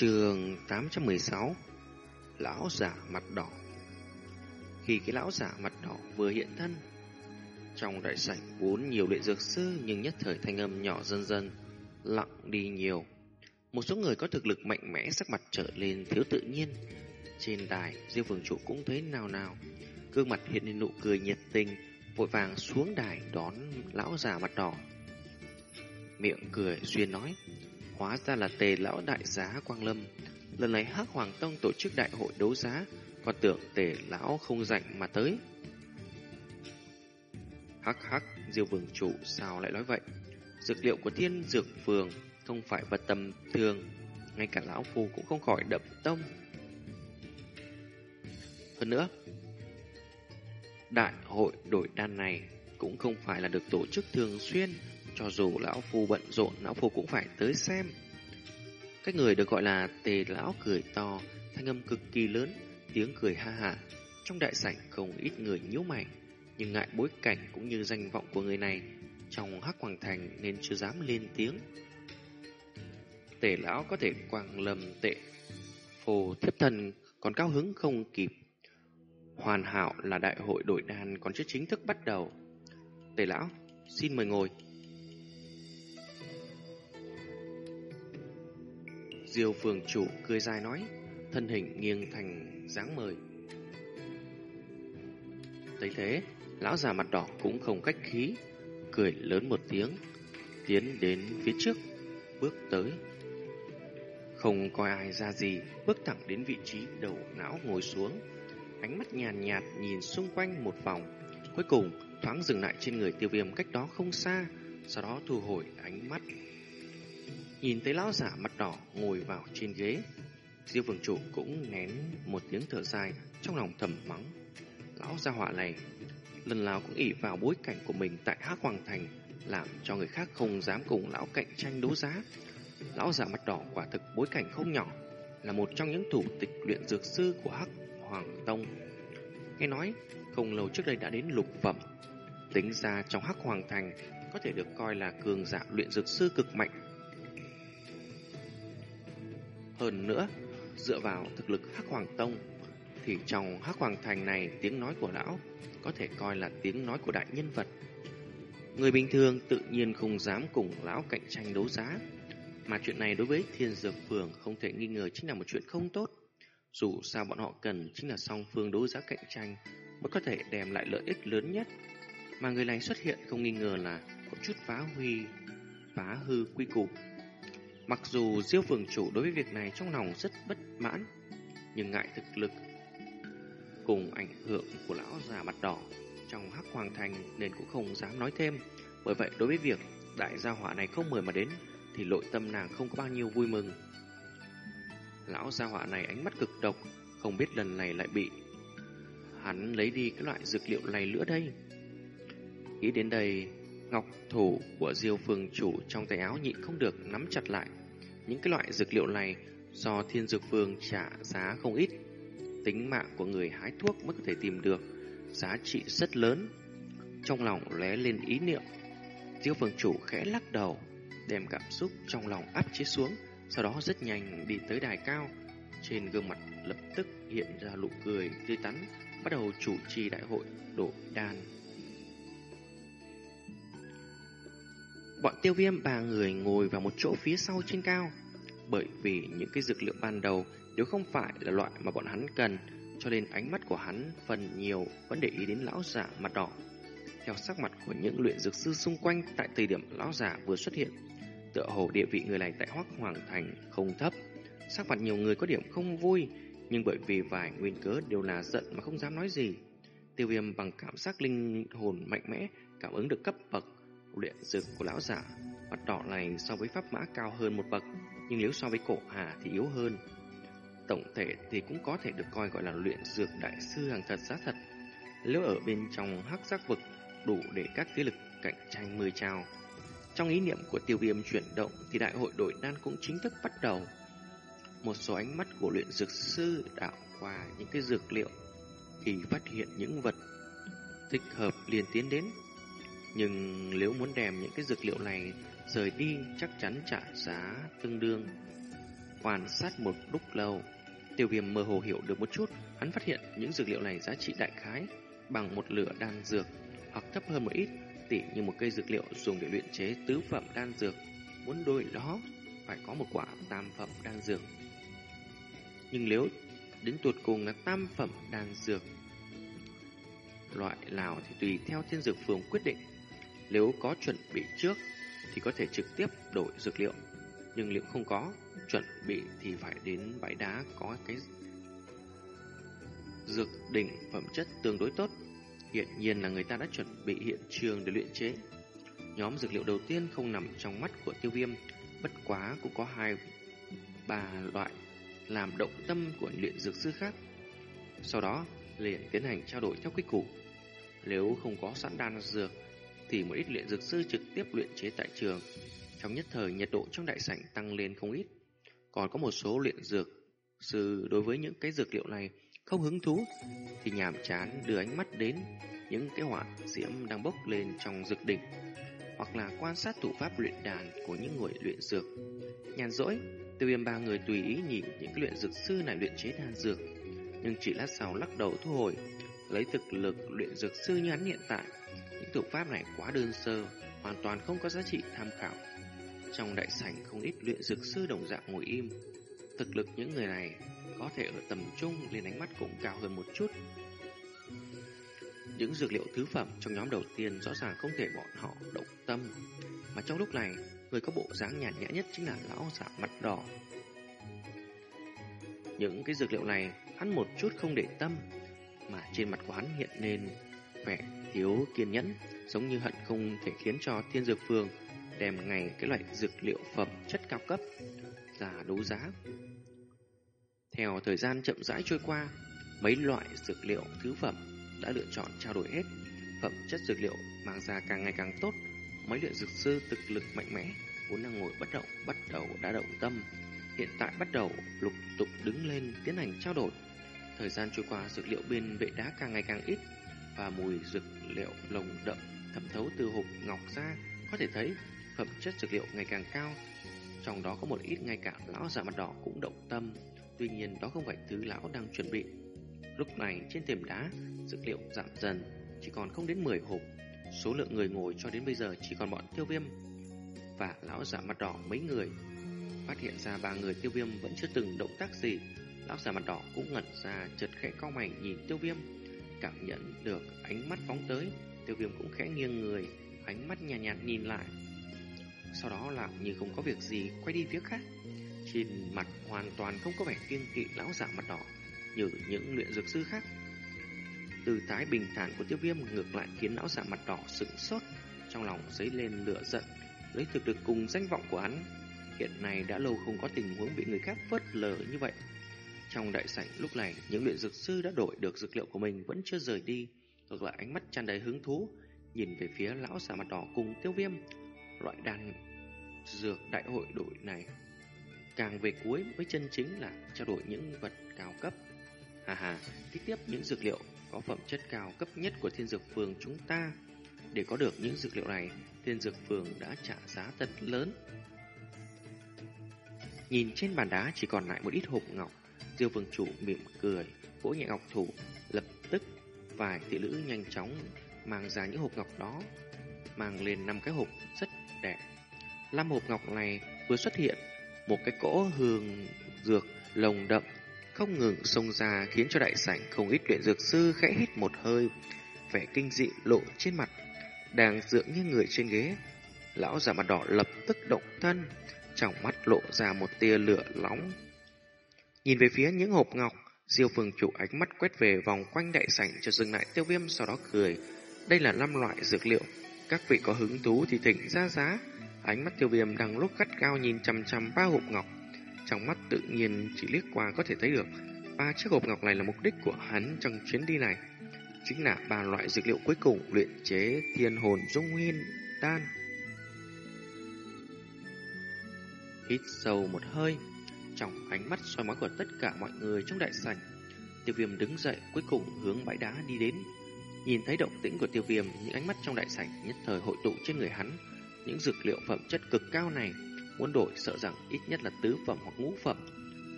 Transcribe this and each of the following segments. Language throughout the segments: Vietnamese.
Trường 816 Lão giả mặt đỏ. Khi cái lão giả mặt đỏ vừa hiện thân, Trong đại sảnh vốn nhiều luyện dược sư Nhưng nhất thời thanh âm nhỏ dần dần, Lặng đi nhiều. Một số người có thực lực mạnh mẽ, sắc mặt trở lên thiếu tự nhiên. Trên đài, Diêu Vương Chủ cũng thấy nào nào. Gương mặt hiện lên nụ cười nhiệt tình, Vội vàng xuống đài đón lão già mặt đỏ. Miệng cười xuyên nói Hóa ra là tề lão đại giá Quang Lâm. Lần này Hắc Hoàng Tông tổ chức đại hội đấu giá, Còn tưởng tề lão không rảnh mà tới. Hắc hắc, Diêu Vương Chủ sao lại nói vậy? Dược liệu của thiên dược phường Không phải vật tầm thường, Ngay cả lão phu cũng không khỏi đậm tâm. Hơn nữa, Đại hội đổi đan này Cũng không phải là được tổ chức thường xuyên cho dù lão phu bận rộn, lão phu cũng phải tới xem. Cái người được gọi là tề lão cười to, thanh âm cực kỳ lớn, tiếng cười ha hả. Trong đại sảnh không ít người nhíu mày, nhưng ngại bối cảnh cũng như danh vọng của người này, trong hắc hoàng thành nên chưa dám lên tiếng. Tề lão có thể quang lầm tệ, phù thiếp thần còn cao hứng không kịp. Hoàn hảo là đại hội đổi đàn còn chưa chính thức bắt đầu. Tề lão, xin mời ngồi. Diêu phường chủ cười dài nói, thân hình nghiêng thành dáng mời. Thấy thế, lão già mặt đỏ cũng không cách khí, cười lớn một tiếng, tiến đến phía trước, bước tới. Không coi ai ra gì, bước thẳng đến vị trí đầu não ngồi xuống, ánh mắt nhàn nhạt, nhạt nhìn xung quanh một vòng, cuối cùng thoáng dừng lại trên người tiêu viêm cách đó không xa, sau đó thu hồi ánh mắt Nhìn thấy lão giả mặt đỏ ngồi vào trên ghế, Diêu vương chủ cũng nén một tiếng thở dài trong lòng thầm mắng. Lão gia họa này, lần nào cũng ỉ vào bối cảnh của mình tại Hắc Hoàng Thành, làm cho người khác không dám cùng lão cạnh tranh đấu giá. Lão giả mặt đỏ quả thực bối cảnh không nhỏ, là một trong những thủ tịch luyện dược sư của Hắc Hoàng Tông. Nghe nói, không lâu trước đây đã đến lục phẩm. Tính ra trong Hắc Hoàng Thành có thể được coi là cường giả luyện dược sư cực mạnh hơn nữa, dựa vào thực lực Hắc Hoàng Tông, thì trong Hắc Hoàng Thành này tiếng nói của lão có thể coi là tiếng nói của đại nhân vật. Người bình thường tự nhiên không dám cùng lão cạnh tranh đấu giá, mà chuyện này đối với Thiên Dược Phường không thể nghi ngờ chính là một chuyện không tốt. Dù sao bọn họ cần chính là song phương đấu giá cạnh tranh mới có thể đem lại lợi ích lớn nhất. Mà người này xuất hiện không nghi ngờ là có chút phá huy, phá hư quy củ Mặc dù Diêu Phường chủ đối với việc này trong lòng rất bất mãn, nhưng ngại thực lực cùng ảnh hưởng của lão già mặt đỏ trong hắc hoàng thành nên cũng không dám nói thêm. Bởi vậy đối với việc đại gia hỏa này không mời mà đến thì nội tâm nàng không có bao nhiêu vui mừng. Lão gia hỏa này ánh mắt cực độc, không biết lần này lại bị hắn lấy đi cái loại dược liệu này nữa đây. Nghĩ đến đây, Ngọc thủ của Diêu Phương chủ trong tay áo nhịn không được nắm chặt lại. Những cái loại dược liệu này do Thiên Dược Phương trả giá không ít. Tính mạng của người hái thuốc mới có thể tìm được, giá trị rất lớn. Trong lòng lóe lên ý niệm, Diêu Phương chủ khẽ lắc đầu, đem cảm xúc trong lòng áp chế xuống, sau đó rất nhanh đi tới đài cao. Trên gương mặt lập tức hiện ra nụ cười tươi tắn, bắt đầu chủ trì đại hội đổ đan Bọn tiêu viêm ba người ngồi vào một chỗ phía sau trên cao. Bởi vì những cái dược liệu ban đầu nếu không phải là loại mà bọn hắn cần, Cho nên ánh mắt của hắn phần nhiều Vẫn để ý đến lão giả mặt đỏ. Theo sắc mặt của những luyện dược sư xung quanh Tại thời điểm lão giả vừa xuất hiện, Tựa hồ địa vị người này tại Hoác Hoàng Thành không thấp. Sắc mặt nhiều người có điểm không vui, Nhưng bởi vì vài nguyên cớ đều là giận mà không dám nói gì. Tiêu viêm bằng cảm giác linh hồn mạnh mẽ Cảm ứng được cấp bậc luyện dược của lão giả. Mặt đỏ này so với pháp mã cao hơn một bậc, nhưng nếu so với cổ hà thì yếu hơn. Tổng thể thì cũng có thể được coi gọi là luyện dược đại sư hàng thật giá thật. Nếu ở bên trong hắc giác vực đủ để các thế lực cạnh tranh mười trao. Trong ý niệm của tiêu viêm chuyển động thì đại hội đổi đan cũng chính thức bắt đầu. Một số ánh mắt của luyện dược sư đạo qua những cái dược liệu thì phát hiện những vật thích hợp liền tiến đến nhưng nếu muốn đem những cái dược liệu này rời đi chắc chắn trả giá tương đương. Quan sát một lúc lâu, tiêu viêm mơ hồ hiểu được một chút, hắn phát hiện những dược liệu này giá trị đại khái bằng một lửa đan dược hoặc thấp hơn một ít, tỉ như một cây dược liệu dùng để luyện chế tứ phẩm đan dược. Muốn đôi đó phải có một quả tam phẩm đan dược. Nhưng nếu đến tuột cùng là tam phẩm đan dược, loại nào thì tùy theo thiên dược phường quyết định. Nếu có chuẩn bị trước thì có thể trực tiếp đổi dược liệu, nhưng liệu không có chuẩn bị thì phải đến bãi đá có cái dược đỉnh phẩm chất tương đối tốt. Hiện nhiên là người ta đã chuẩn bị hiện trường để luyện chế. Nhóm dược liệu đầu tiên không nằm trong mắt của tiêu viêm, bất quá cũng có hai ba loại làm động tâm của luyện dược sư khác. Sau đó, liền tiến hành trao đổi theo quy củ. Nếu không có sẵn đan dược, thì một ít luyện dược sư trực tiếp luyện chế tại trường. Trong nhất thời, nhiệt độ trong đại sảnh tăng lên không ít. Còn có một số luyện dược sư đối với những cái dược liệu này không hứng thú, thì nhàm chán đưa ánh mắt đến những cái hỏa diễm đang bốc lên trong dược đỉnh, hoặc là quan sát thủ pháp luyện đàn của những người luyện dược. Nhàn rỗi, tiêu viêm ba người tùy ý nhìn những cái luyện dược sư này luyện chế đan dược, nhưng chỉ lát sau lắc đầu thu hồi, lấy thực lực luyện dược sư như hắn hiện tại, những thủ pháp này quá đơn sơ, hoàn toàn không có giá trị tham khảo. Trong đại sảnh không ít luyện dược sư đồng dạng ngồi im, thực lực những người này có thể ở tầm trung lên ánh mắt cũng cao hơn một chút. Những dược liệu thứ phẩm trong nhóm đầu tiên rõ ràng không thể bọn họ động tâm, mà trong lúc này, người có bộ dáng nhàn nhã nhất chính là lão giả mặt đỏ. Những cái dược liệu này hắn một chút không để tâm, mà trên mặt của hắn hiện lên vẻ thiếu kiên nhẫn, giống như hận không thể khiến cho thiên dược phường đem ngày cái loại dược liệu phẩm chất cao cấp ra đấu giá. Theo thời gian chậm rãi trôi qua, mấy loại dược liệu thứ phẩm đã lựa chọn trao đổi hết. Phẩm chất dược liệu mang ra càng ngày càng tốt. Mấy luyện dược sư thực lực mạnh mẽ, vốn đang ngồi bất động, bắt đầu đã động tâm. Hiện tại bắt đầu lục tục đứng lên tiến hành trao đổi. Thời gian trôi qua, dược liệu bên vệ đá càng ngày càng ít và mùi dược liệu lồng đậm thẩm thấu từ hộp ngọc ra có thể thấy phẩm chất dược liệu ngày càng cao. Trong đó có một ít ngay cả lão già mặt đỏ cũng động tâm, tuy nhiên đó không phải thứ lão đang chuẩn bị. Lúc này trên thềm đá, dược liệu giảm dần, chỉ còn không đến 10 hộp. Số lượng người ngồi cho đến bây giờ chỉ còn bọn tiêu viêm và lão già mặt đỏ mấy người. Phát hiện ra ba người tiêu viêm vẫn chưa từng động tác gì, lão già mặt đỏ cũng ngẩn ra chợt khẽ cau mày nhìn tiêu viêm, cảm nhận được ánh mắt phóng tới, tiêu viêm cũng khẽ nghiêng người, ánh mắt nhạt, nhạt nhìn lại. Sau đó làm như không có việc gì quay đi phía khác. Trên mặt hoàn toàn không có vẻ kiêng kỵ lão giả mặt đỏ như những luyện dược sư khác. Từ thái bình thản của tiêu viêm ngược lại khiến lão giả mặt đỏ sững sốt, trong lòng dấy lên lửa giận, lấy thực lực cùng danh vọng của hắn. Hiện nay đã lâu không có tình huống bị người khác phớt lờ như vậy. Trong đại sảnh lúc này, những luyện dược sư đã đổi được dược liệu của mình vẫn chưa rời đi, ngược lại ánh mắt tràn đầy hứng thú, nhìn về phía lão giả mặt đỏ cùng tiêu viêm, loại đan dược đại hội đổi này. Càng về cuối mới chân chính là trao đổi những vật cao cấp. Hà hà, tiếp tiếp những dược liệu có phẩm chất cao cấp nhất của thiên dược phường chúng ta. Để có được những dược liệu này, thiên dược phường đã trả giá thật lớn. Nhìn trên bàn đá chỉ còn lại một ít hộp ngọc, Diêu vương chủ mỉm cười, vỗ nhẹ ngọc thủ, lập tức vài thị nữ nhanh chóng mang ra những hộp ngọc đó, mang lên năm cái hộp rất đẹp. Năm hộp ngọc này vừa xuất hiện, một cái cỗ hương dược lồng đậm không ngừng xông ra khiến cho đại sảnh không ít luyện dược sư khẽ hít một hơi, vẻ kinh dị lộ trên mặt, đang dựa như người trên ghế. Lão già mặt đỏ lập tức động thân, trong mắt lộ ra một tia lửa nóng. Nhìn về phía những hộp ngọc, Diêu Phương chủ ánh mắt quét về vòng quanh đại sảnh cho dừng lại tiêu viêm sau đó cười. Đây là năm loại dược liệu, các vị có hứng thú thì thỉnh ra giá. Ánh mắt tiêu viêm đang lúc gắt cao nhìn chằm chằm ba hộp ngọc. Trong mắt tự nhiên chỉ liếc qua có thể thấy được ba chiếc hộp ngọc này là mục đích của hắn trong chuyến đi này. Chính là ba loại dược liệu cuối cùng luyện chế thiên hồn dung nguyên đan. Hít sâu một hơi, trong ánh mắt soi mói của tất cả mọi người trong đại sảnh. Tiêu viêm đứng dậy cuối cùng hướng bãi đá đi đến. Nhìn thấy động tĩnh của tiêu viêm, những ánh mắt trong đại sảnh nhất thời hội tụ trên người hắn. Những dược liệu phẩm chất cực cao này Muốn đổi sợ rằng ít nhất là tứ phẩm hoặc ngũ phẩm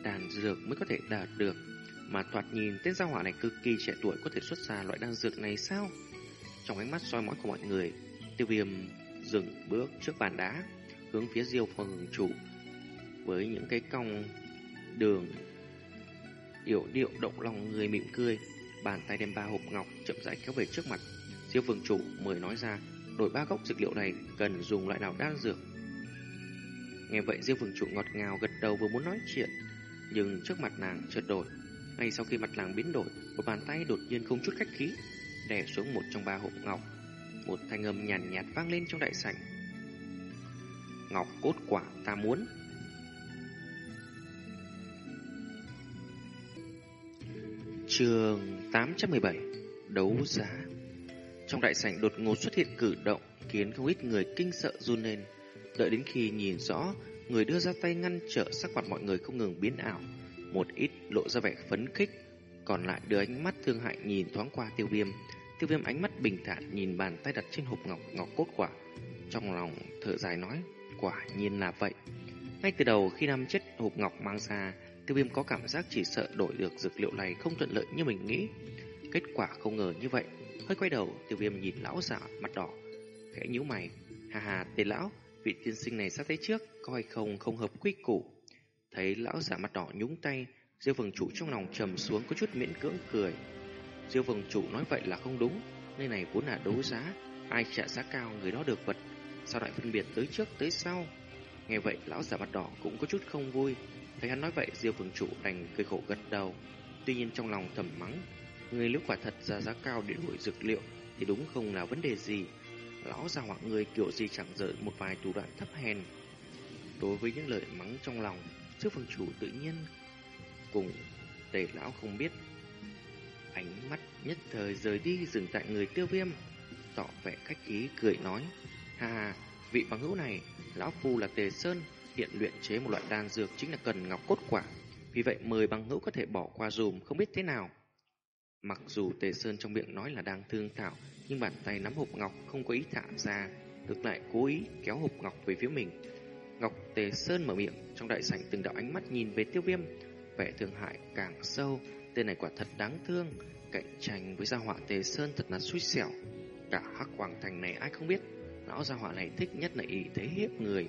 Đan dược mới có thể đạt được Mà thoạt nhìn tên gia hỏa này cực kỳ trẻ tuổi Có thể xuất ra loại đan dược này sao Trong ánh mắt soi mói của mọi người Tiêu viêm dừng bước trước bàn đá Hướng phía diêu phong chủ với những cái cong đường Yểu điệu động lòng người mỉm cười. Bàn tay đem ba hộp ngọc chậm rãi kéo về trước mặt. Diêu vương chủ mới nói ra Đổi ba gốc dược liệu này cần dùng loại nào đan dược? Nghe vậy Diêu vương chủ ngọt ngào gật đầu vừa muốn nói chuyện Nhưng trước mặt nàng chợt đổi. Ngay sau khi mặt nàng biến đổi Một bàn tay đột nhiên không chút khách khí Đè xuống một trong ba hộp ngọc. Một thanh âm nhàn nhạt, nhạt vang lên trong đại sảnh. Ngọc cốt quả ta muốn. Trường 817 Đấu giá. Trong đại sảnh đột ngột xuất hiện cử động, Khiến không ít người kinh sợ run lên. Đợi đến khi nhìn rõ, Người đưa ra tay ngăn trở sắc mặt mọi người không ngừng biến ảo. Một ít lộ ra vẻ phấn khích, Còn lại đưa ánh mắt thương hại nhìn thoáng qua tiêu viêm. Tiêu viêm ánh mắt bình thản nhìn bàn tay đặt trên hộp ngọc ngọc cốt quả. Trong lòng thở dài nói, Quả nhiên là vậy. Ngay từ đầu, khi năm chất hộp ngọc mang ra Tiêu viêm có cảm giác chỉ sợ đổi được dược liệu này không thuận lợi như mình nghĩ. Kết quả không ngờ như vậy. Hơi quay đầu, tiêu viêm nhìn lão giả mặt đỏ. Khẽ nhíu mày. Hà hà, tên lão, vị tiên sinh này sắp tới trước, có hay không không hợp quy củ. Thấy lão giả mặt đỏ nhúng tay, Diêu vầng chủ trong lòng trầm xuống có chút miễn cưỡng cười. Diêu vầng chủ nói vậy là không đúng. Nơi này vốn là đấu giá, ai trả giá cao người đó được vật. Sao lại phân biệt tới trước tới sau? Nghe vậy lão giả mặt đỏ cũng có chút không vui Thấy hắn nói vậy, Diêu Phương Chủ đành cười khổ gật đầu. Tuy nhiên trong lòng thầm mắng, người nếu quả thật ra giá cao để đổi dược liệu thì đúng không là vấn đề gì. Lão già hoặc người kiểu gì chẳng dợi một vài thủ đoạn thấp hèn. Đối với những lời mắng trong lòng, Diêu Phương Chủ tự nhiên cùng tề lão không biết. Ánh mắt nhất thời rời đi dừng tại người tiêu viêm, tỏ vẻ khách khí cười nói. Hà, vị bằng hữu này, lão phu là Tề Sơn, hiện luyện chế một loại đan dược chính là cần ngọc cốt quả. Vì vậy mời bằng hữu có thể bỏ qua dùm không biết thế nào. Mặc dù Tề Sơn trong miệng nói là đang thương thảo, nhưng bàn tay nắm hộp ngọc không có ý thả ra, ngược lại cố ý kéo hộp ngọc về phía mình. Ngọc Tề Sơn mở miệng, trong đại sảnh từng đạo ánh mắt nhìn về tiêu viêm, vẻ thương hại càng sâu, tên này quả thật đáng thương, cạnh tranh với gia họa Tề Sơn thật là xui xẻo. Cả hắc hoàng thành này ai không biết, lão gia họa này thích nhất là ý thế hiếp người.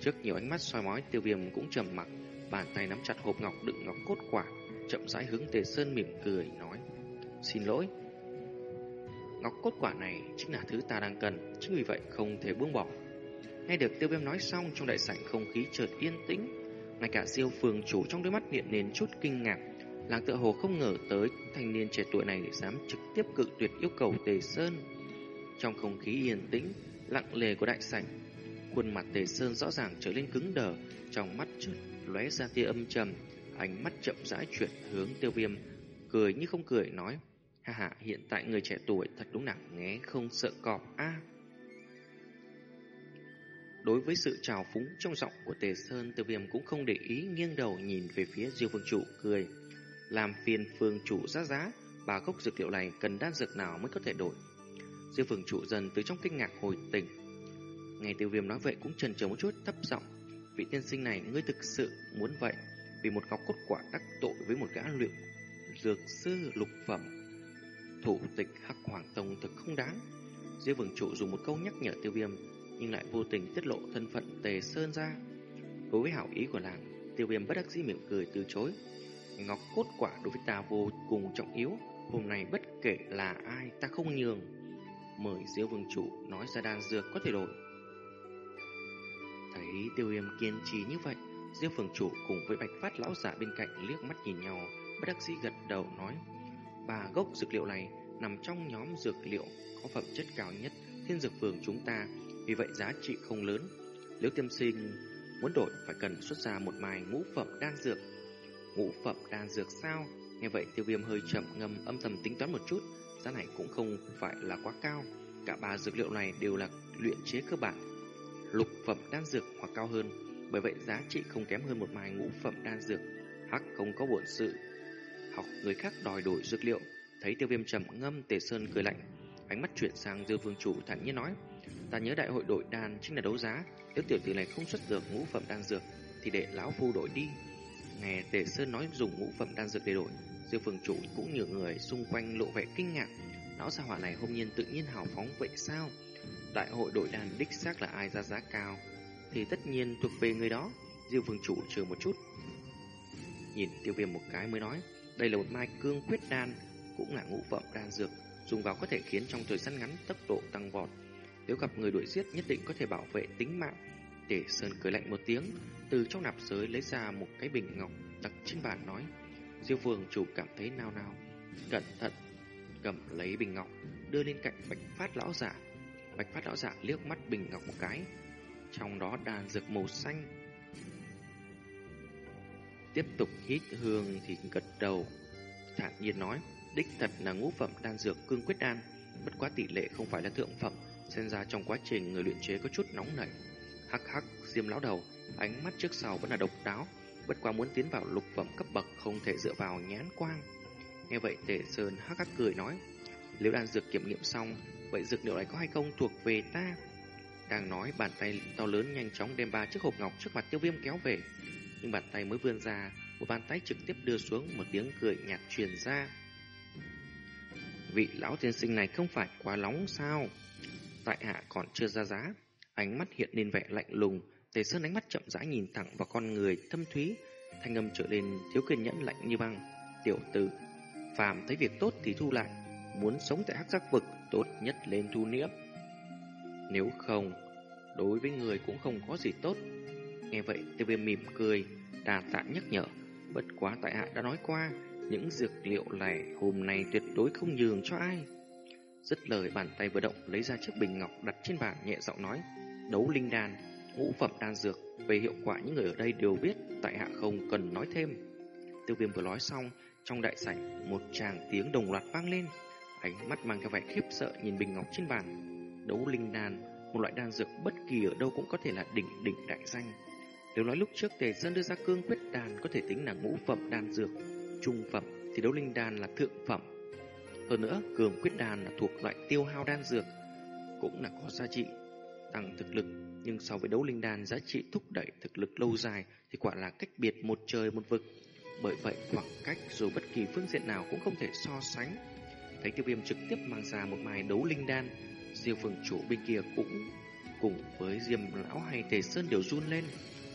Trước nhiều ánh mắt soi mói, tiêu viêm cũng trầm mặc, Bàn tay nắm chặt hộp ngọc đựng ngọc cốt quả, Chậm rãi hướng Tề Sơn mỉm cười, nói, Xin lỗi, Ngọc cốt quả này chính là thứ ta đang cần, Chính vì vậy không thể buông bỏ. Nghe được tiêu viêm nói xong, Trong đại sảnh không khí chợt yên tĩnh, Ngay cả siêu phường chủ trong đôi mắt hiện lên chút kinh ngạc. Làng tựa hồ không ngờ tới Thanh niên trẻ tuổi này dám trực tiếp cự tuyệt yêu cầu Tề Sơn. Trong không khí yên tĩnh, Lặng lề của đại sảnh Khuôn mặt Tề Sơn rõ ràng trở lên cứng đờ, trong mắt chợt lóe ra tia âm trầm, ánh mắt chậm rãi chuyển hướng Tiêu Viêm, cười như không cười nói: "Ha ha, hiện tại người trẻ tuổi thật đúng là nghe không sợ cọp a." Đối với sự trào phúng trong giọng của Tề Sơn, Tiêu Viêm cũng không để ý, nghiêng đầu nhìn về phía Diêu Phương Chủ cười, làm phiền Phương Chủ giá giá, bà gốc dược liệu này cần đan dược nào mới có thể đổi. Diêu Phương Chủ dần từ trong kinh ngạc hồi tỉnh, Nghe tiêu viêm nói vậy cũng chần chờ một chút, thấp giọng. Vị tiên sinh này, ngươi thực sự muốn vậy? Vì một ngọc cốt quả đắc tội với một gã luyện Dược sư lục phẩm. Thủ tịch Hắc Hoàng Tông thực không đáng. Diêu vương trụ dùng một câu nhắc nhở tiêu viêm, Nhưng lại vô tình tiết lộ thân phận tề sơn ra. Đối với hảo ý của làng Tiêu viêm bất đắc dĩ mỉm cười từ chối. Ngọc cốt quả đối với ta vô cùng trọng yếu. Hôm nay bất kể là ai, ta không nhường. Mời Diêu vương chủ nói ra đan dược có thể đổi. Thấy tiêu viêm kiên trì như vậy, Diêu phường chủ cùng với bạch phát lão giả bên cạnh liếc mắt nhìn nhau, bất đắc dĩ gật đầu nói. Bà gốc dược liệu này nằm trong nhóm dược liệu có phẩm chất cao nhất thiên dược phường chúng ta, vì vậy giá trị không lớn. Nếu tiêm sinh muốn đổi phải cần xuất ra một mài ngũ phẩm đan dược. Ngũ phẩm đan dược sao? Nghe vậy tiêu viêm hơi chậm ngâm âm thầm tính toán một chút, giá này cũng không phải là quá cao. Cả ba dược liệu này đều là luyện chế cơ bản lục phẩm đan dược hoặc cao hơn, bởi vậy giá trị không kém hơn một mai ngũ phẩm đan dược. Hắc không có bổn sự, học người khác đòi đổi dược liệu. Thấy tiêu viêm trầm ngâm tề sơn cười lạnh, ánh mắt chuyển sang dư vương chủ thản nhiên nói, ta nhớ đại hội đổi đan chính là đấu giá, Nếu tiểu tử này không xuất được ngũ phẩm đan dược Thì để lão phu đổi đi. Nghe Tề Sơn nói dùng ngũ phẩm đan dược để đổi dư vương chủ cũng nhiều người xung quanh lộ vẻ kinh ngạc. Lão gia hỏa này hôm nhiên tự nhiên hào phóng vậy sao? Đại hội đổi đàn đích xác là ai ra giá cao, Thì tất nhiên thuộc về người đó, Diêu vương chủ chờ một chút. Nhìn tiêu viêm một cái mới nói, Đây là một mai cương quyết đan, Cũng là ngũ phẩm đan dược, Dùng vào có thể khiến trong thời gian ngắn tốc độ tăng vọt. Nếu gặp người đuổi giết, nhất định có thể bảo vệ tính mạng. Tể Sơn cười lạnh một tiếng, Từ trong nạp giới lấy ra một cái bình ngọc đặt trên bàn nói, Diêu Vương chủ cảm thấy nao nao. Cẩn thận Cầm lấy bình ngọc, Đưa lên cạnh Bạch Phát lão giả Bạch Phát lão giả liếc mắt bình ngọc một cái. Trong đó đàn dược màu xanh. Tiếp tục hít hương thì gật đầu. Thản nhiên nói Đích thật là ngũ phẩm đan dược cương quyết đan. Bất quá tỷ lệ không phải là thượng phẩm Xem ra trong quá trình người luyện chế có chút nóng nảy. Hắc hắc, diêm lão đầu Ánh mắt trước sau vẫn là độc đáo. Bất quá muốn tiến vào lục phẩm cấp bậc Không thể dựa vào nhãn quang. Nghe vậy Tề Sơn hắc hắc cười nói Nếu đan dược kiểm nghiệm xong Vậy dược liệu này có hay không thuộc về ta? Đang nói, bàn tay to lớn nhanh chóng đem ba chiếc hộp ngọc trước mặt tiêu viêm kéo về. Nhưng bàn tay mới vươn ra, Một bàn tay trực tiếp đưa xuống, Một tiếng cười nhạt truyền ra. Vị lão tiên sinh này không phải quá nóng sao? Tại hạ còn chưa ra giá. Ánh mắt hiện lên vẻ lạnh lùng. Tề Sơn ánh mắt chậm rãi nhìn thẳng vào con người thâm thúy. Thanh âm trở lên thiếu kiên nhẫn lạnh như băng. Tiểu tử, Phàm thấy việc tốt thì thu lại. Muốn sống tại hắc giác vực Tốt nhất lên thu niệm. Nếu không, Đối với người cũng không có gì tốt. Nghe vậy, tiêu viêm mỉm cười Đà tạ nhắc nhở. Bất quá tại hạ đã nói qua, Những dược liệu này hôm nay tuyệt đối không nhường cho ai. Dứt lời, bàn tay vừa động Lấy ra chiếc bình ngọc đặt trên bàn, nhẹ giọng nói, Đấu linh đan, Ngũ phẩm đan dược, Về hiệu quả những người ở đây đều biết, Tại hạ không cần nói thêm. Tiêu viêm vừa nói xong, Trong đại sảnh, Một tràng tiếng đồng loạt vang lên. Ánh mắt mang theo vẻ khiếp sợ nhìn bình ngọc trên bàn. Đấu linh đan, Một loại đan dược bất kỳ ở đâu cũng có thể là đỉnh đỉnh đại danh. Nếu nói lúc trước Tề Sơn đưa ra cương quyết đan Có thể tính là ngũ phẩm đan dược, Trung phẩm thì đấu linh đan là thượng phẩm. Hơn nữa, cường quyết đan là thuộc loại tiêu hao đan dược, Cũng là có giá trị, Tăng thực lực. Nhưng so với đấu linh đan, giá trị thúc đẩy thực lực lâu dài Thì quả là cách biệt một trời một vực. Bởi vậy, khoảng cách dù bất kỳ phương diện nào cũng không thể so sánh. Thấy tiêu viêm trực tiếp mang ra một mai đấu linh đan. Diêu phường chủ bên kia cũng cùng với Diêm Lão hay Tề Sơn đều run lên.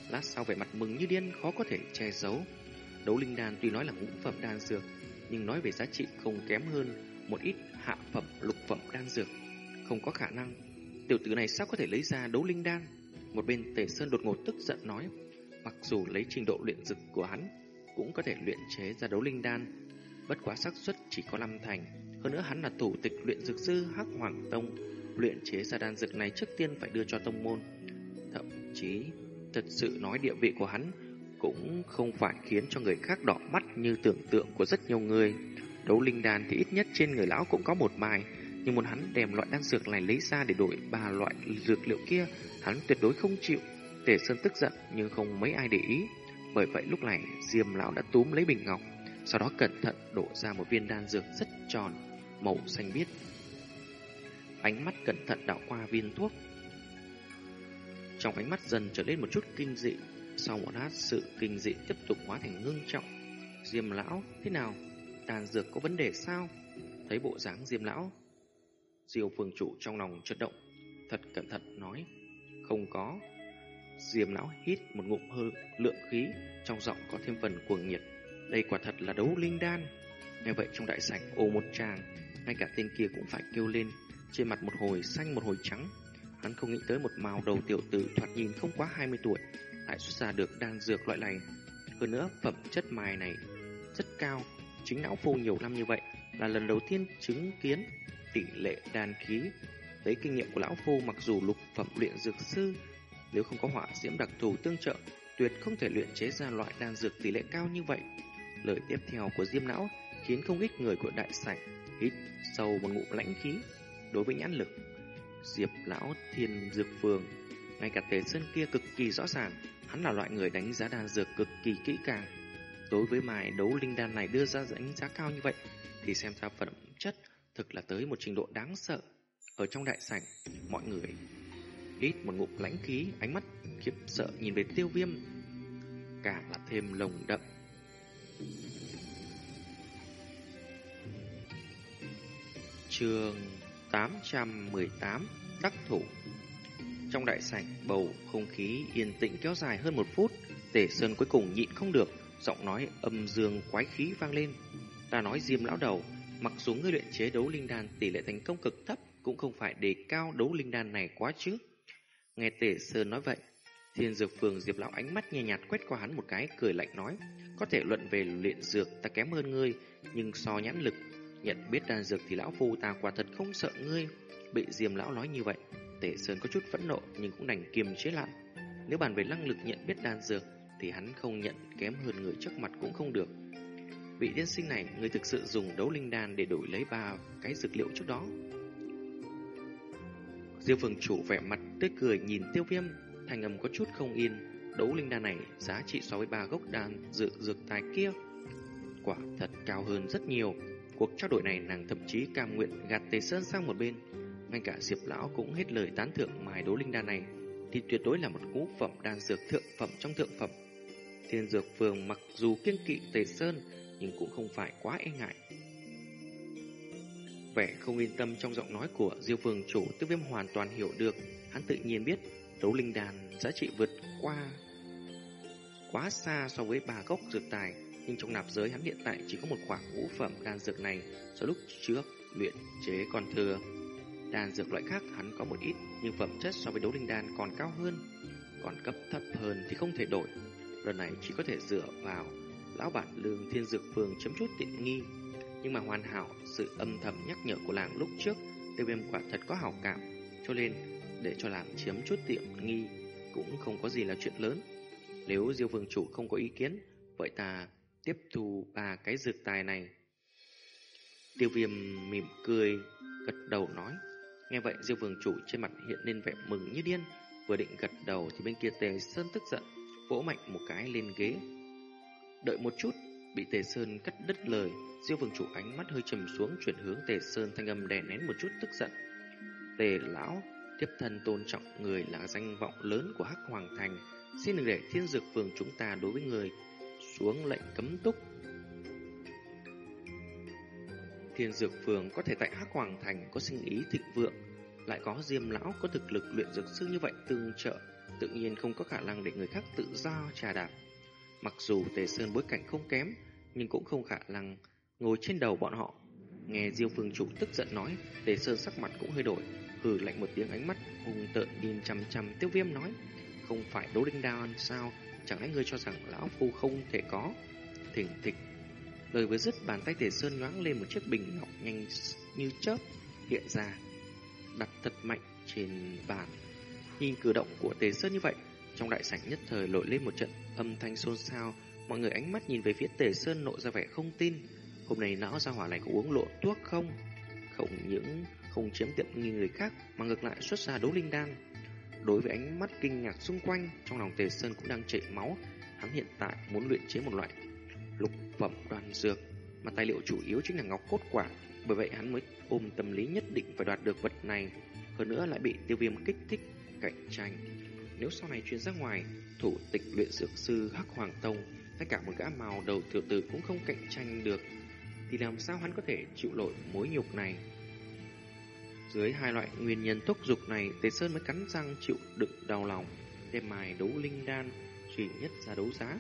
Lát sau vẻ mặt mừng như điên, khó có thể che giấu. Đấu linh đan tuy nói là ngũ phẩm đan dược, Nhưng nói về giá trị không kém hơn một ít hạ phẩm, lục phẩm đan dược. Không có khả năng. Tiểu tử này sao có thể lấy ra đấu linh đan? Một bên Tề Sơn đột ngột tức giận nói, Mặc dù lấy trình độ luyện dực của hắn Cũng có thể luyện chế ra đấu linh đan, Bất quá xác suất chỉ có năm thành. Hơn nữa hắn là thủ tịch luyện dược sư Hắc Hoàng Tông Luyện chế ra đan dược này trước tiên phải đưa cho tông môn Thậm chí Thật sự nói địa vị của hắn Cũng không phải khiến cho người khác đỏ mắt Như tưởng tượng của rất nhiều người Đấu linh đan thì ít nhất trên người lão cũng có một mai nhưng muốn hắn đem loại đan dược này lấy ra để đổi ba loại dược liệu kia, hắn tuyệt đối không chịu. Tề Sơn tức giận nhưng không mấy ai để ý. Bởi vậy lúc này Diêm lão đã túm lấy bình ngọc, sau đó cẩn thận đổ ra một viên đan dược rất tròn, màu xanh biếc. Ánh mắt cẩn thận đảo qua viên thuốc. Trong ánh mắt dần trở lên một chút kinh dị, sau một lát sự kinh dị tiếp tục hóa thành ngưng trọng. Diêm lão, thế nào? tàn dược có vấn đề sao? Thấy bộ dáng Diêm lão, Diêu phương chủ trong lòng chợt động, thật cẩn thận nói, không có. Diêm lão hít một ngụm hơi lượng khí, trong giọng có thêm phần cuồng nhiệt. Đây quả thật là đấu linh đan. Nghe vậy trong đại sảnh ồ một tràng, ngay cả tên kia cũng phải kêu lên, trên mặt một hồi xanh một hồi trắng. Hắn không nghĩ tới một màu đầu tiểu tử thoạt nhìn không quá 20 tuổi, lại xuất ra được đan dược loại này. Hơn nữa, phẩm chất mài này rất cao, chính lão phu nhiều năm như vậy là lần đầu tiên chứng kiến tỷ lệ đan khí. Lấy kinh nghiệm của lão phu mặc dù lục phẩm luyện dược sư, nếu không có hỏa diễm đặc thù tương trợ, tuyệt không thể luyện chế ra loại đan dược tỷ lệ cao như vậy. Lời tiếp theo của Diêm lão khiến không ít người của đại sảnh hít sâu một ngụm lãnh khí. Đối với nhãn lực, Diệp lão Thiên Dược Phường, ngay cả Tề Sơn kia cực kỳ rõ ràng, hắn là loại người đánh giá đan dược cực kỳ kỹ càng. Đối với mài đấu linh đan này đưa ra đánh giá cao như vậy, thì xem ra phẩm chất thực là tới một trình độ đáng sợ. Ở trong đại sảnh, mọi người ít một ngụm lãnh khí, ánh mắt khiếp sợ nhìn về tiêu viêm, càng là thêm lồng đậm. Trường 818 Đắc Thủ Trong đại sảnh, bầu không khí yên tĩnh kéo dài hơn một phút, Tề Sơn cuối cùng nhịn không được, giọng nói âm dương quái khí vang lên. Ta nói diêm lão đầu, mặc dù ngươi luyện chế đấu linh đan tỷ lệ thành công cực thấp, cũng không phải đề cao đấu linh đan này quá chứ. Nghe Tề Sơn nói vậy, Thiên Dược Phường Diệp lão ánh mắt nhẹ nhạt quét qua hắn một cái, cười lạnh nói: "Có thể luận về luyện dược ta kém hơn ngươi, nhưng so nhãn lực, nhận biết đan dược thì lão phu ta quả thật không sợ ngươi." Bị Diêm lão nói như vậy, Tề Sơn có chút phẫn nộ nhưng cũng đành kiềm chế lại. Nếu bàn về năng lực nhận biết đan dược thì hắn không nhận kém hơn người trước mặt cũng không được. Vị tiên sinh này, người thực sự dùng đấu linh đan để đổi lấy ba cái dược liệu trước đó. Diêu Phương chủ vẻ mặt tươi cười nhìn Tiêu Viêm, thành âm có chút không yên. Đấu linh đan này giá trị so với ba gốc đan dự dược tài kia, quả thật cao hơn rất nhiều. Cuộc trao đổi này nàng thậm chí cam nguyện gạt Tề Sơn sang một bên, ngay cả Diệp lão cũng hết lời tán thưởng mài đấu linh đan này, thì tuyệt đối là một ngũ phẩm đan dược thượng phẩm trong thượng phẩm. Thiên Dược Phường mặc dù kiêng kỵ Tề Sơn, nhưng cũng không phải quá e ngại. Vẻ không yên tâm trong giọng nói của Diêu Phường chủ Tiêu Viêm hoàn toàn hiểu được, hắn tự nhiên biết đấu linh đàn giá trị vượt qua quá xa so với bà gốc dược tài, nhưng trong nạp giới hắn hiện tại chỉ có một khoảng ngũ phẩm đan dược này do lúc trước luyện chế còn thừa. Đan dược loại khác hắn có một ít, nhưng phẩm chất so với đấu linh đan còn cao hơn, còn cấp thấp hơn thì không thể đổi. Lần này chỉ có thể dựa vào lão bản lương thiên dược phường chấm chút tiện nghi. Nhưng mà hoàn hảo sự âm thầm nhắc nhở của làng lúc trước, tiêu viêm quả thật có hảo cảm, cho nên để cho làng chiếm chút tiện nghi cũng không có gì là chuyện lớn. Nếu Diêu Vương chủ không có ý kiến, vậy ta tiếp thu ba cái dược tài này. Tiêu viêm mỉm cười, gật đầu nói. Nghe vậy Diêu Vương chủ trên mặt hiện lên vẻ mừng như điên, vừa định gật đầu thì bên kia Tề Sơn tức giận, vỗ mạnh một cái lên ghế. Đợi một chút, bị Tề Sơn cắt đứt lời, Diêu Vương chủ ánh mắt hơi trầm xuống chuyển hướng Tề Sơn thanh âm đè nén một chút tức giận. Tề lão tiếp thân tôn trọng người là danh vọng lớn của Hắc Hoàng Thành, xin đừng để Thiên Dược Phường chúng ta đối với người xuống lệnh cấm túc. Thiên Dược Phường có thể tại Hắc Hoàng Thành có sinh ý thịnh vượng, lại có Diêm lão có thực lực luyện dược sư như vậy tương trợ, tự nhiên không có khả năng để người khác tự do trà đạp. Mặc dù Tề Sơn bối cảnh không kém, nhưng cũng không khả năng ngồi trên đầu bọn họ. Nghe Diêu Phương chủ tức giận nói, Tề Sơn sắc mặt cũng hơi đổi, hừ lạnh một tiếng ánh mắt hung tợn nhìn chằm chằm Tiêu Viêm nói, không phải đấu đinh đan sao, chẳng lẽ ngươi cho rằng lão phu không thể có? Thỉnh thịch. Lời vừa dứt, bàn tay Tề Sơn nhoáng lên một chiếc bình ngọc nhanh như chớp hiện ra, đặt thật mạnh trên bàn. Nhìn cử động của Tề Sơn như vậy, trong đại sảnh nhất thời lội lên một trận âm thanh xôn xao, mọi người ánh mắt nhìn về phía Tề Sơn nộ ra vẻ không tin. Hôm nay não ra hỏa này có uống lộ thuốc không? Không những không chiếm tiện nghi người khác mà ngược lại xuất ra đấu linh đan. Đối với ánh mắt kinh ngạc xung quanh, trong lòng Tề Sơn cũng đang chảy máu. Hắn hiện tại muốn luyện chế một loại lục phẩm đoàn dược, mà tài liệu chủ yếu chính là ngọc cốt quả. Bởi vậy hắn mới ôm tâm lý nhất định phải đoạt được vật này. Hơn nữa lại bị tiêu viêm kích thích, cạnh tranh. Nếu sau này truyền ra ngoài, thủ tịch luyện dược sư Hắc Hoàng Tông, tất cả một gã màu đầu tiểu tử cũng không cạnh tranh được, thì làm sao hắn có thể chịu nổi mối nhục này? Dưới hai loại nguyên nhân thúc dục này, Tề Sơn mới cắn răng chịu đựng đau lòng, đem mài đấu linh đan, duy nhất ra đấu giá.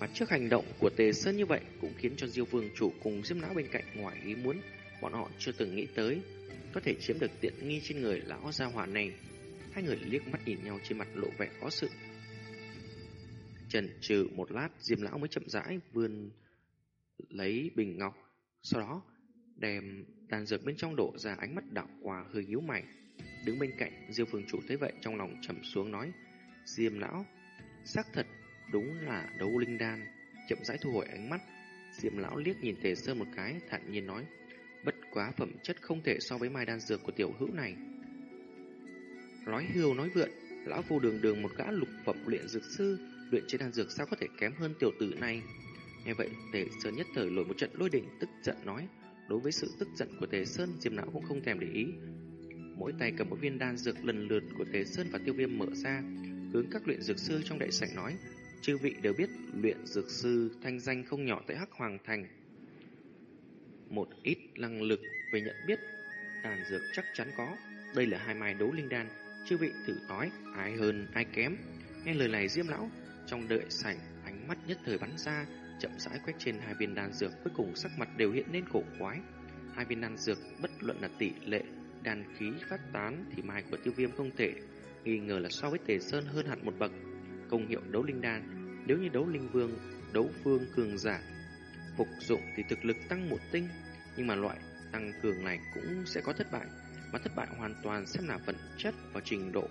Mà trước hành động của Tề Sơn như vậy cũng khiến cho Diêu Vương chủ cùng Diêm Lão bên cạnh ngoài ý muốn, bọn họ chưa từng nghĩ tới có thể chiếm được tiện nghi trên người lão gia hỏa này. Hai người liếc mắt nhìn nhau trên mặt lộ vẻ khó sự. Trần trừ một lát, Diêm lão mới chậm rãi vươn lấy bình ngọc, sau đó đem đàn dược bên trong đổ ra ánh mắt đảo qua hơi nhíu mày. Đứng bên cạnh, Diêu Phương chủ thấy vậy trong lòng trầm xuống nói: "Diêm lão, xác thật đúng là đấu linh đan." Chậm rãi thu hồi ánh mắt, Diêm lão liếc nhìn Tề Sơn một cái, thản nhiên nói: Bất quá phẩm chất không thể so với mai đan dược của tiểu hữu này. Nói hưu nói vượn, lão phu đường đường một gã lục phẩm luyện dược sư, luyện chế đan dược sao có thể kém hơn tiểu tử này. Nghe vậy, Tề Sơn nhất thời lội một trận lôi đỉnh tức giận nói, đối với sự tức giận của Tề Sơn, Diêm Não cũng không thèm để ý. mỗi tay cầm một viên đan dược lần lượt của Tề Sơn và Tiêu Viêm mở ra, hướng các luyện dược sư trong đại sảnh nói, chư vị đều biết luyện dược sư thanh danh không nhỏ tại Hắc Hoàng Thành. Một ít năng lực về nhận biết đan dược chắc chắn có. Đây là hai mai đấu linh đan, chư vị thử nói ai hơn ai kém. Nghe lời này Diêm lão trong đợi sảnh ánh mắt nhất thời bắn ra, chậm rãi quét trên hai viên đan dược, cuối cùng sắc mặt đều hiện lên cổ quái. Hai viên đan dược, bất luận là tỷ lệ, đan khí phát tán thì mai của tiêu viêm không thể nghi ngờ là so với tề sơn hơn hẳn một bậc công hiệu đấu linh đan, nếu như đấu linh vương, đấu phương cường giả, phục dụng thì thực lực tăng một tinh, nhưng mà loại tăng cường này cũng sẽ có thất bại, mà thất bại hoàn toàn xem là vật chất và trình độ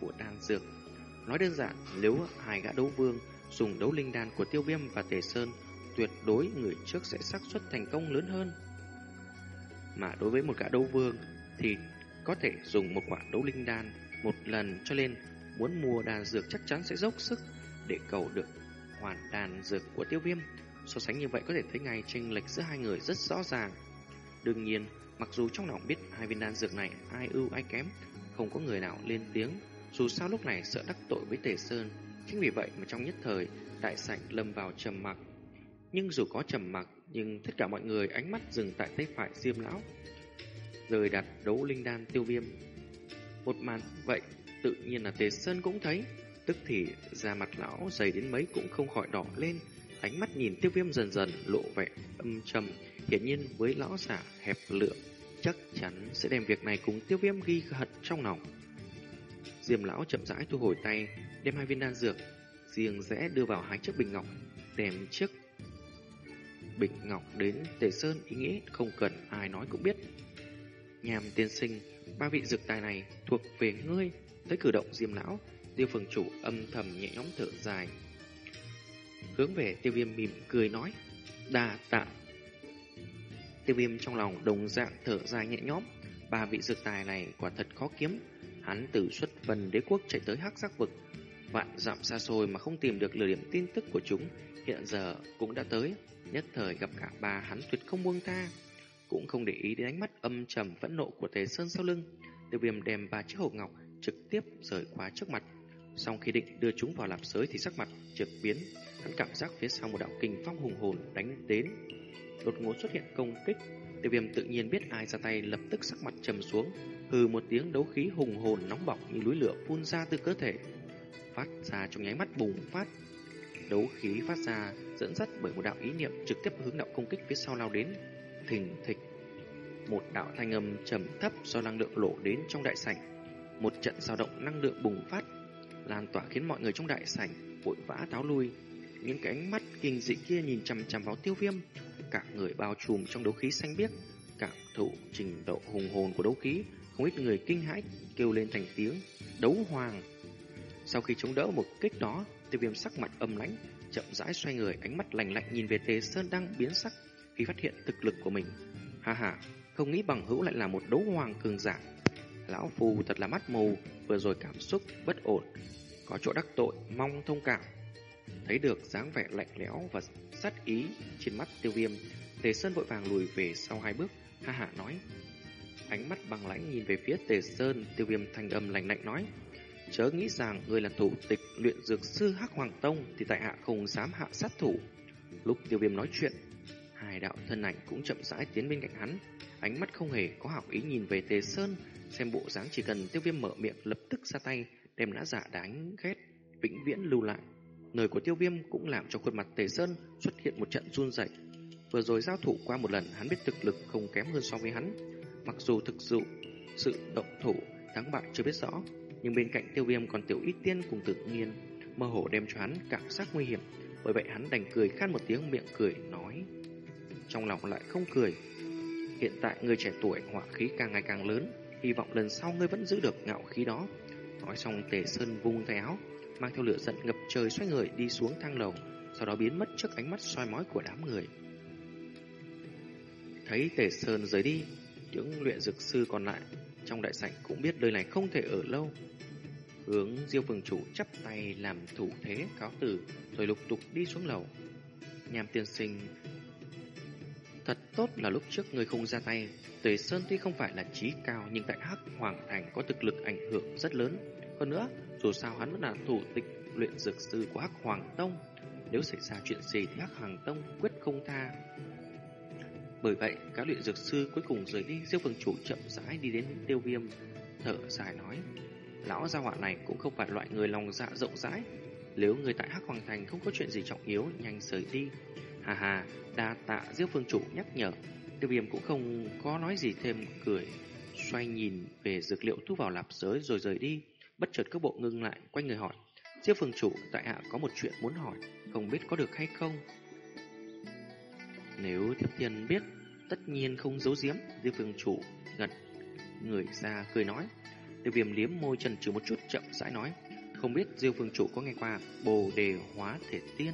của đan dược nói đơn giản, nếu hai gã đấu vương dùng đấu linh đan của tiêu viêm và tề sơn tuyệt đối người trước sẽ xác suất thành công lớn hơn mà đối với một gã đấu vương thì có thể dùng một quả đấu linh đan một lần cho nên muốn mua đan dược chắc chắn sẽ dốc sức để cầu được hoàn đan dược của tiêu viêm. So sánh như vậy có thể thấy ngay chênh lệch giữa hai người rất rõ ràng. Đương nhiên, mặc dù trong lòng biết hai viên đan dược này ai ưu ai kém, không có người nào lên tiếng. Dù sao lúc này sợ đắc tội với Tề Sơn, chính vì vậy mà trong nhất thời đại sảnh lâm vào trầm mặc. Nhưng dù có trầm mặc, nhưng tất cả mọi người ánh mắt dừng tại tay phải Diêm lão rời đặt đấu linh đan tiêu viêm. Một màn vậy, tự nhiên là Tề Sơn cũng thấy, tức thì da mặt lão dày đến mấy cũng không khỏi đỏ lên, ánh mắt nhìn tiêu viêm dần dần lộ vẻ âm trầm, hiển nhiên với lão giả hẹp lượng, chắc chắn sẽ đem việc này cùng tiêu viêm ghi hận trong lòng. Diêm lão chậm rãi thu hồi tay, đem hai viên đan dược, riêng rẽ đưa vào hai chiếc bình ngọc, đem chiếc bình ngọc đến Tề Sơn ý nghĩa không cần ai nói cũng biết Nhàm tiên sinh, ba vị dược tài này thuộc về ngươi. thấy cử động diêm lão, tiêu phường chủ âm thầm nhẹ nhõm thở dài. Hướng về tiêu viêm mỉm cười nói, đa tạ. Tiêu viêm trong lòng đồng dạng thở dài nhẹ nhõm, ba vị dược tài này quả thật khó kiếm. Hắn từ xuất vần đế quốc chạy tới hắc giác vực, vạn dặm xa xôi mà không tìm được lừa điểm tin tức của chúng, hiện giờ cũng đã tới. Nhất thời gặp cả ba hắn tuyệt không buông tha cũng không để ý đến ánh mắt âm trầm phẫn nộ của Tề Sơn sau lưng. Tiêu viêm đem ba chiếc hộp ngọc trực tiếp rời qua trước mặt. Sau khi định đưa chúng vào lạp sới thì sắc mặt chợt biến, hắn cảm giác phía sau một đạo kinh phong hùng hồn đánh đến. Đột ngột xuất hiện công kích, tiêu viêm tự nhiên biết ai ra tay lập tức sắc mặt trầm xuống, hừ một tiếng đấu khí hùng hồn nóng bỏng như núi lửa phun ra từ cơ thể, phát ra trong nháy mắt bùng phát. Đấu khí phát ra dẫn dắt bởi một đạo ý niệm trực tiếp hướng đạo công kích phía sau lao đến, thình thịch. Một đạo thanh âm trầm thấp do năng lượng lộ đến trong đại sảnh. Một trận dao động năng lượng bùng phát, lan tỏa khiến mọi người trong đại sảnh vội vã tháo lui. Những cái ánh mắt kinh dị kia nhìn chằm chằm vào tiêu viêm, cả người bao trùm trong đấu khí xanh biếc, cảm thụ trình độ hùng hồn của đấu khí, không ít người kinh hãi kêu lên thành tiếng đấu hoàng. Sau khi chống đỡ một kích đó, tiêu viêm sắc mặt âm lãnh, chậm rãi xoay người, ánh mắt lạnh lạnh nhìn về Tề Sơn đang biến sắc khi phát hiện thực lực của mình. Ha ha, không nghĩ bằng hữu lại là một đấu hoàng cường giả. Lão Phù thật là mắt mù, vừa rồi cảm xúc bất ổn, có chỗ đắc tội, mong thông cảm. Thấy được dáng vẻ lạnh lẽo và sát ý trên mắt tiêu viêm, Tề Sơn vội vàng lùi về sau hai bước, ha ha nói. Ánh mắt bằng lãnh nhìn về phía Tề Sơn, tiêu viêm thanh âm lạnh lạnh nói. Chớ nghĩ rằng người là thủ tịch luyện dược sư Hắc Hoàng Tông thì tại hạ không dám hạ sát thủ. Lúc tiêu viêm nói chuyện, Hai đạo thân ảnh cũng chậm rãi tiến bên cạnh hắn, ánh mắt không hề có học ý nhìn về Tề Sơn, xem bộ dáng chỉ cần Tiêu Viêm mở miệng lập tức ra tay, đem lá giả đánh ghét, vĩnh viễn lưu lại. Lời của Tiêu Viêm cũng làm cho khuôn mặt Tề Sơn xuất hiện một trận run rẩy. Vừa rồi giao thủ qua một lần, hắn biết thực lực không kém hơn so với hắn. Mặc dù thực sự sự động thủ thắng bại chưa biết rõ, nhưng bên cạnh Tiêu Viêm còn Tiểu Ít Tiên cùng Tự Nhiên, mơ hồ đem cho hắn cảm giác nguy hiểm. Bởi vậy hắn đành cười khát một tiếng miệng cười nói: trong lòng lại không cười. Hiện tại người trẻ tuổi hỏa khí càng ngày càng lớn, hy vọng lần sau ngươi vẫn giữ được ngạo khí đó. Nói xong Tề Sơn vung tay áo, mang theo lửa giận ngập trời xoay người đi xuống thang lầu, sau đó biến mất trước ánh mắt soi mói của đám người. Thấy Tề Sơn rời đi, những luyện dược sư còn lại trong đại sảnh cũng biết nơi này không thể ở lâu. Hướng Diêu Phường Chủ chắp tay làm thủ thế cáo từ, rồi lục tục đi xuống lầu. Nhàm tiên sinh Thật tốt là lúc trước người không ra tay. Tề Sơn tuy không phải là trí cao nhưng tại Hắc Hoàng Thành có thực lực ảnh hưởng rất lớn. Hơn nữa, dù sao hắn vẫn là thủ tịch luyện dược sư của Hắc Hoàng Tông. Nếu xảy ra chuyện gì thì Hắc Hoàng Tông quyết không tha. Bởi vậy, các luyện dược sư cuối cùng rời đi, Diêu Vương chủ chậm rãi đi đến Tiêu Viêm, thở dài nói: "Lão gia họa này cũng không phải loại người lòng dạ rộng rãi, nếu người tại Hắc Hoàng Thành không có chuyện gì trọng yếu, nhanh rời đi." Hà hà, đa tạ Diêu Vương chủ nhắc nhở. Tiêu Viêm cũng không có nói gì thêm, cười xoay nhìn về dược liệu thu vào lạp giới rồi rời đi. Bất chợt các bộ ngưng lại, quanh người hỏi: "Diêu Vương chủ, tại hạ có một chuyện muốn hỏi, không biết có được hay không?" Nếu thiếp Thiên biết, tất nhiên không giấu giếm, Diêu Phương chủ ngật người ra cười nói. Tiêu viêm liếm môi trần trừ một chút chậm rãi nói, không biết Diêu Phương chủ có nghe qua bồ đề hóa thể tiên.